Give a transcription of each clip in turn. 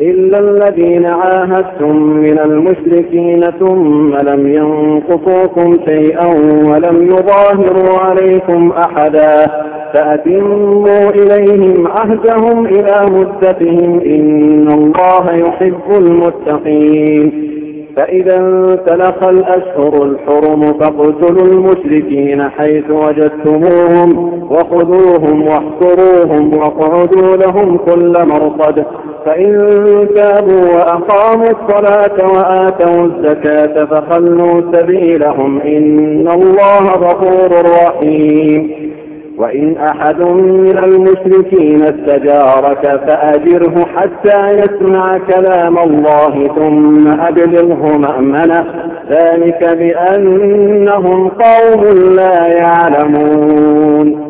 إلا الذين عاهدتم من المشركين ثم لم ينقصوكم شيئا ولم يظاهروا عليكم أحدا فأتموا إليهم عهدهم إلى مدتهم إن الله يحب المتقين. فإذا انسلخ الأشهر الحرم فاقتلوا المشركين حيث وجدتموهم وخذوهم واحصروهم واقعدوا لهم كل مرصد فإن تابوا وأقاموا الصلاة وآتوا الزكاة فخلوا سبيلهم إن الله غفور رحيم. وإن أحد من المشركين استجارك فأجره حتى يسمع كلام الله ثم أبلغه مأمنة. ذلك بأنهم قوم لا يعلمون.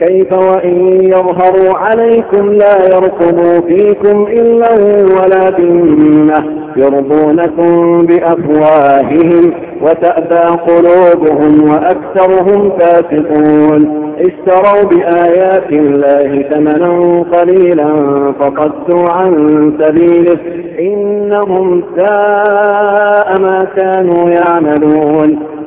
كيف وإن يظهروا عليكم لا يرقبوا فيكم إلا ولا ذمة يرضونكم بأفواههم وتأبى قلوبهم وأكثرهم فاسقون. اشتروا بآيات الله ثمنا قليلا فصدوا عن سبيله. إنهم ساء ما كانوا يعملون.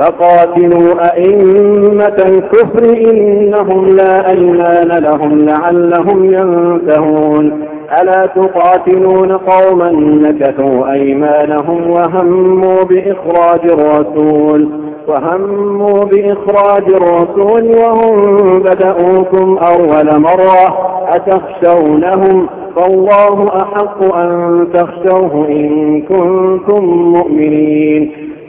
فقاتلوا أئمة الكفر إنهم لا أيمان لهم لعلهم ينتهون. ألا تقاتلون قوما نكثوا أيمانهم وهموا بإخراج الرسول وهموا بإخراج الرسول وهم بدأوكم أول مرة. أتخشونهم؟ فالله أحق أن تخشوه إن كنتم مؤمنين.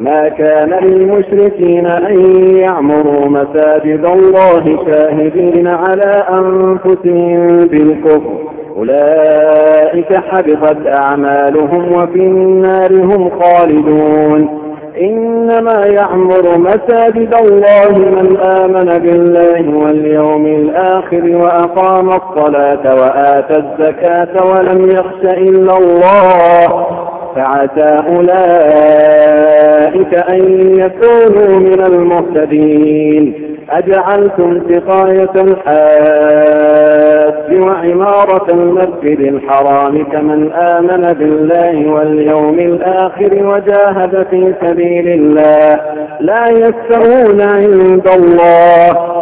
ما كان للمشركين أن يعمروا مساجد الله شاهدين على أنفسهم بالكفر. أولئك حبطت أعمالهم وفي النار هم خالدون. إنما يعمر مساجد الله من آمن بالله واليوم الآخر وأقام الصلاة وآتى الزكاة ولم يخش إلا الله. فعسى أولئك أن يكونوا من المهتدين. أجعلتم سقاية الحاج الحج وعمارة المسجد الحرام كمن آمن بالله واليوم الآخر وجاهد في سبيل الله. لا يستوون عند الله.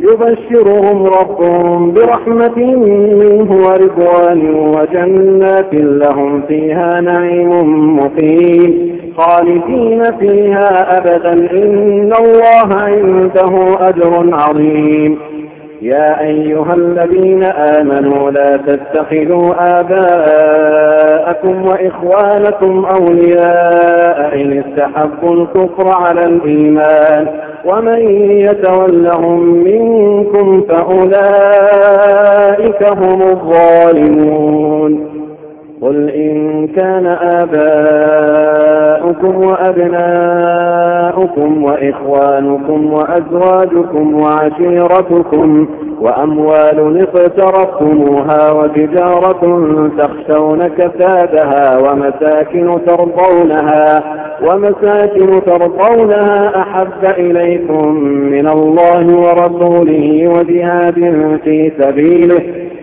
يبشرهم ربهم برحمة منه ورضوان وجنات لهم فيها نعيم مقيم. خالدين فيها أبدا. إن الله عنده أجر عظيم. يا أيها الذين آمنوا لا تتخذوا آباءكم وإخوانكم أولياء إن استحبوا الكفر على الإيمان. ومن يتولهم منكم فأولئك هم الظالمون. قل إن كان آباؤكم وأبناؤكم وإخوانكم وأزواجكم وعشيرتكم وأموال اقترفتموها وتجارة تخشون كسادها ومساكن ترضونها ومساكن ترضونها أحب إليكم من الله ورسوله وجهاد في سبيله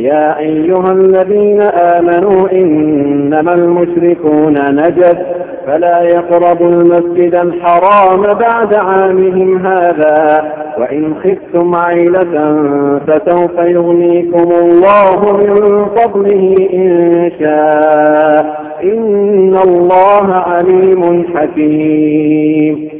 يا أيها الذين آمنوا إنما المشركون نجد فلا يقربوا المسجد الحرام بعد عامهم هذا وإن خفتم عيلة فسوف يغنيكم الله من فضله إن شاء. إن الله عليم حكيم.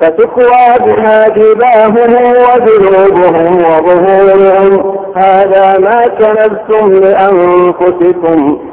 فتكوى بها جباههم وجنوبهم وظهورهم. هذا ما كنزتم لأنفسكم.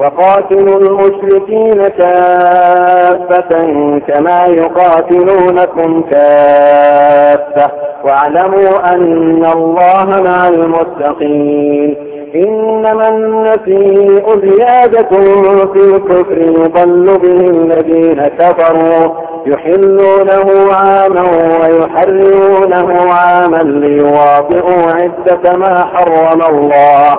وقاتلوا المشركين كافة كما يقاتلونكم كافة. واعلموا أن الله مع المتقين. إنما النسيء زيادة في الكفر يضل به الذين كفروا يحلونه عاما ويحرمونه عاما ليواطئوا عدة ما حرم الله.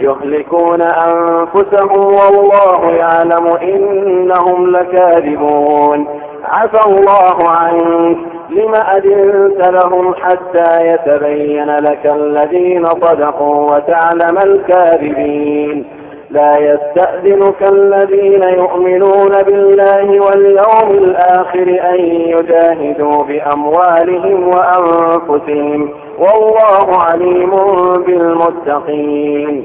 يهلكون أنفسهم والله يعلم إنهم لكاذبون. عفى الله عنك. لم أذنت لهم حتى يتبين لك الذين صدقوا وتعلم الكاذبين. لا يستأذنك الذين يؤمنون بالله واليوم الآخر أن يجاهدوا بأموالهم وأنفسهم. والله عليم بالمتقين.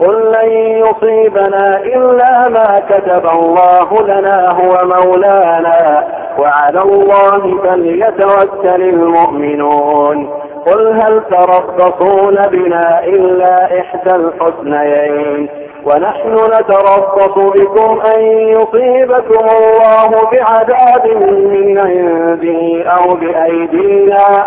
قل لن يصيبنا إلا ما كتب الله لنا هو مولانا وعلى الله فليتوكل المؤمنون قل هل تربصون بنا إلا إحدى الحسنيين ونحن نتربص بكم أن يصيبكم الله بعذاب من عنده أو بأيدينا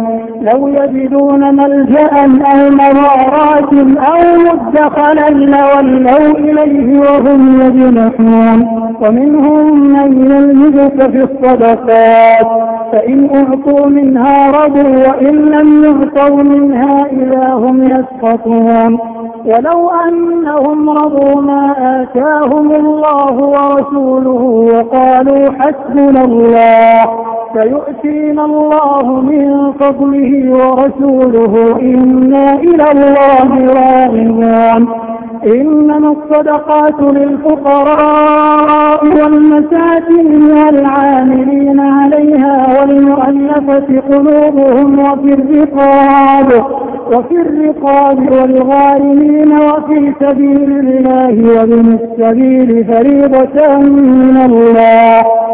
لو يجدون ملجأ أو مرارات أو مدخلا لولوا إليه وهم يجنحون ومنهم من يلمزك في الصدقات. فإن أعطوا منها رضوا وإن لم يعطوا منها إذا هم يسقطون. ولو أنهم رضوا ما آتاهم الله ورسوله وقالوا حسبنا الله سيؤتينا الله من فضله ورسوله. إنا إلى الله راغبون. إنما الصدقات للفقراء والمساكين والعاملين عليها والمؤلفة قلوبهم وفي الرقاب وفي الرقاب والغارمين وفي سبيل الله وابن السبيل فريضة من الله.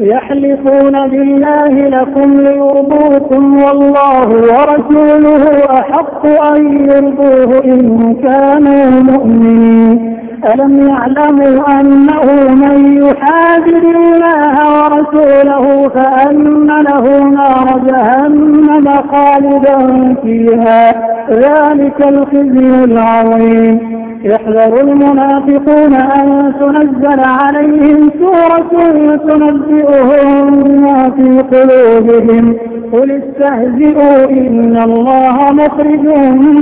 يحلفون بالله لكم ليرضوكم والله ورسوله أحق أن يرضوه إن كانوا مؤمنين. ألم يعلموا أنه من يحادر الله ورسوله فأن له نار جهنم خالدا فيها. ذلك الخزي العظيم. يحذر المنافقون أن تنزل عليهم سورة تنبئهم بما في قلوبهم. قل استهزئوا إن الله مخرج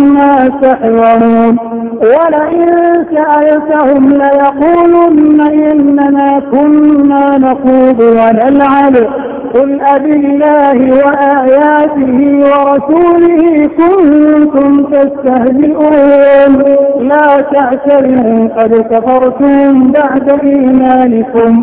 ما تحذرون ولئن سألتهم ليقولن إنما كنا نخوض ونلعب. قل أبالله وآياته ورسوله كنتم تستهزئون. لا تعتروا قد كفرتم بعد إيمانكم.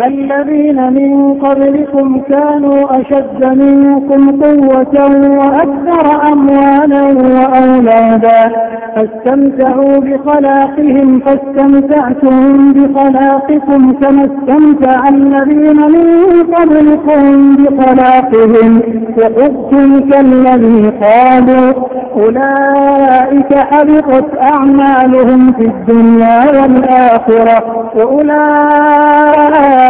فالذين من قبلكم كانوا أشد منكم قوة وأكثر أموالا وأولادا فاستمتعوا بخلاقهم فاستمتعتم بخلاقكم كما استمتع الذين من قبلكم بخلاقهم. وقفتم كالذي قالوا أولئك حبطت أعمالهم في الدنيا والآخرة وأولئك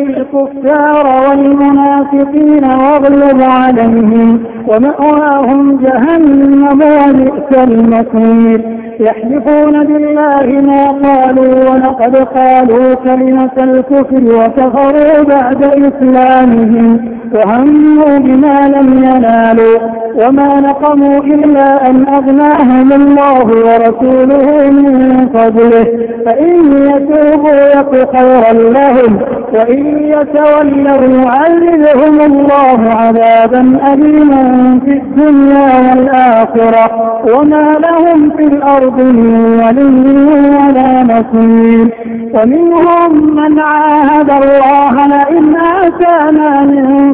الكفار والمنافقين واغلظ عليهم ومأواهم جهنم وبئس المصير. يحلفون بالله ما قالوا ولقد قالوا كلمة الكفر وكفروا بعد إسلامهم. وهموا بما لم ينالوا وما نقموا إلا أن أغناهم الله ورسوله من فضله. فإن يتوبوا يك خيرا لهم وإن يتولوا يعذبهم الله عذابا أليما في الدنيا والآخرة. وما لهم في الأرض من ولي ولا نصير. ومنهم من عاهد الله لئن آتانا من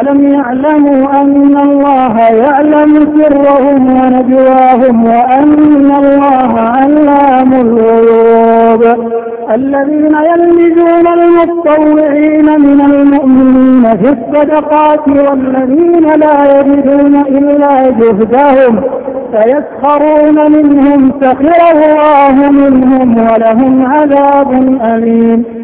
ألم يعلموا أن الله يعلم سرهم ونجواهم وأن الله علام الغيوب الذين يلمزون المتطوعين من المؤمنين في الصدقات والذين لا يجدون إلا جهدهم فيسخرون منهم سخر الله منهم ولهم عذاب أليم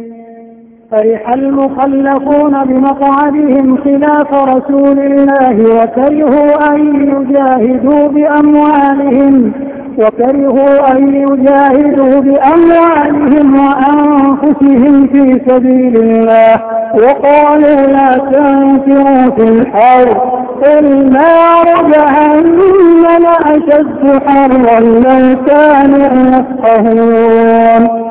فرح المخلفون بمقعدهم خلاف رسول الله وكرهوا أن يجاهدوا بأموالهم وكرهوا أن يجاهدوا بأموالهم وأنفسهم في سبيل الله وقالوا لا تنفروا في الحر قل نار جهنم أشد حرا لو كانوا يفقهون.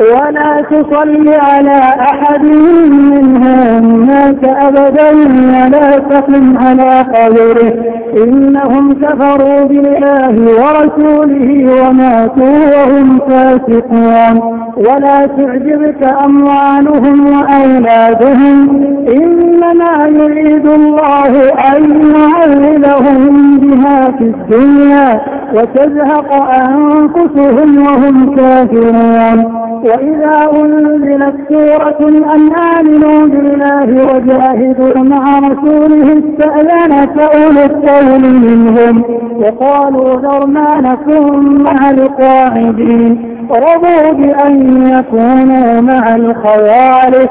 ولا تصل على أحد منهم مات أبدا ولا تقم على قبره. إنهم كفروا بالله ورسوله وماتوا وهم فاسقون. ولا تعجبك أموالهم وأولادهم. إنما يريد الله أن يعذبهم بها في الدنيا وتزهق أنفسهم وهم كافرون. وإذا أنزلت سورة أن آمنوا بالله وجاهدوا مع رسوله استأذنك أولو الطول منهم وقالوا ذرنا نكن مع القاعدين. رضوا بأن يكونوا مع الخوالف.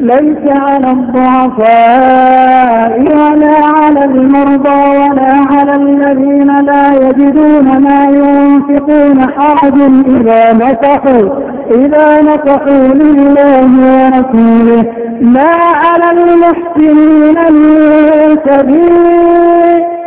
ليس على الضعفاء ولا على المرضى ولا على الذين لا يجدون ما ينفقون حرج إذا نصحوا إذا نصحوا لله ورسوله. ما على المحسنين من سبيل.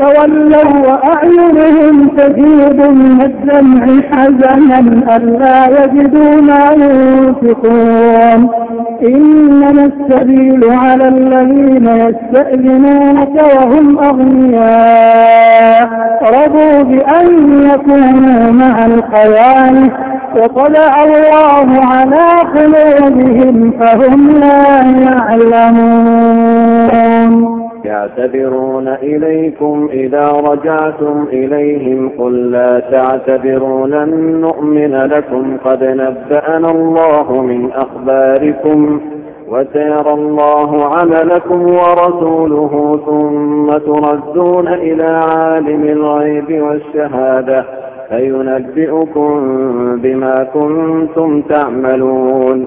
تولوا وأعينهم تفيض من الدمع حزنا ألا يجدوا ما ينفقون. إنما السبيل على الذين يستأذنونك وهم أغنياء. رضوا بأن يكونوا مع الخوالف وطلع الله على قلوبهم فهم لا يعلمون. يعتذرون إليكم إذا رجعتم إليهم قل لا تعتذروا لن نؤمن لكم قد نبأنا الله من أخباركم وسيرى الله عملكم ورسوله ثم تردون إلى عالم الغيب والشهادة فينبئكم بما كنتم تعملون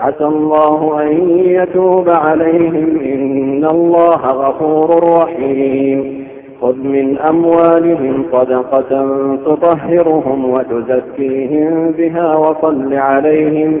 عسى الله أن يتوب عليهم. إن الله غفور رحيم. خذ من أموالهم صدقة تطهرهم وتزكيهم بها وصل عليهم.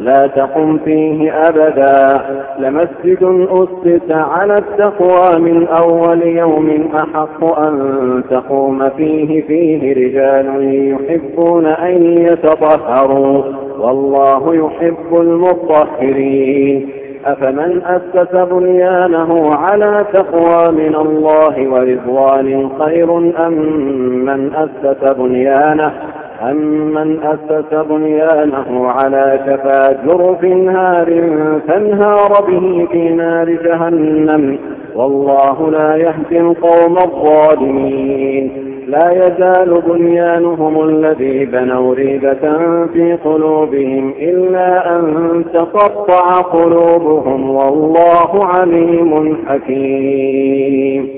لا تقم فيه أبدا. لمسجد أسس على التقوى من أول يوم أحق أن تقوم فيه. فيه رجال يحبون أن يتطهروا والله يحب المطهرين. أفمن أسس بنيانه على تقوى من الله ورضوان خير أم من أسس بنيانه أمن أسس بنيانه على شفا جرف نار فانهار به في نار جهنم. والله لا يهدي القوم الظالمين. لا يزال بنيانهم الذي بنوا ريبة في قلوبهم إلا أن تقطع قلوبهم. والله عليم حكيم.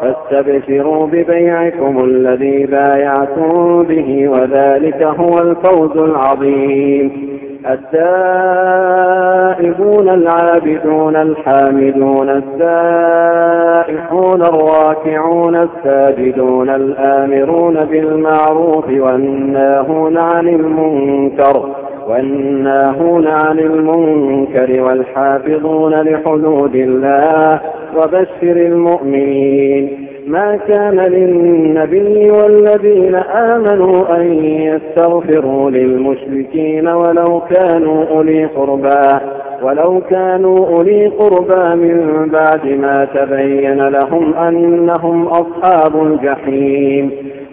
فاستبشروا ببيعكم الذي بايعتم به وذلك هو الفوز العظيم. التائبون العابدون الحامدون السائحون الراكعون الساجدون الآمرون بالمعروف والناهون عن المنكر. والناهون عن المنكر والحافظون لحدود الله وبشر المؤمنين. ما كان للنبي والذين آمنوا أن يستغفروا للمشركين ولو كانوا أولي قربى ولو كانوا أولي قربى من بعد ما تبين لهم أنهم أصحاب الجحيم.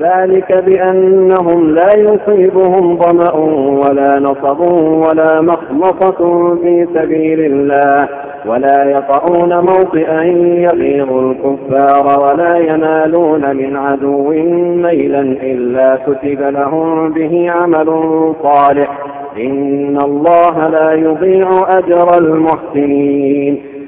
ذلك بأنهم لا يصيبهم ظمأ ولا نصب ولا مخمصة في سبيل الله ولا يطعون موطئا يغيظ الكفار ولا ينالون من عدو ميلا إلا كتب لهم به عمل صالح إن الله لا يضيع أجر المحسنين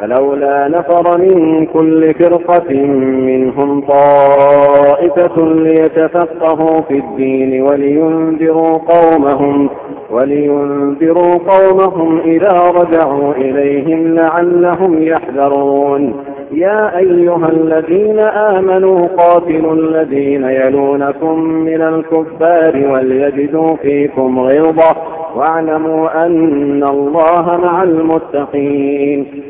فلولا نفر من كل فرقة منهم طائفة ليتفقهوا في الدين ولينذروا قومهم ولينذروا قومهم إذا رجعوا إليهم لعلهم يحذرون. يا أيها الذين آمنوا قاتلوا الذين يلونكم من الكفار وليجدوا فيكم غلظة واعلموا أن الله مع المتقين.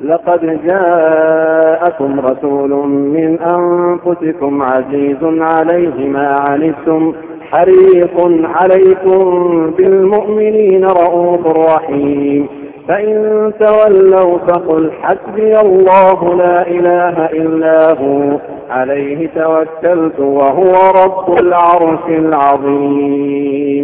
لقد جاءكم رسول من أنفسكم عزيز عليه ما عنتم حريق عليكم بالمؤمنين رؤوف رحيم. فإن تولوا فقل حسبي الله لا إله إلا هو عليه توكلت وهو رب العرش العظيم.